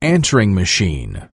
answering machine.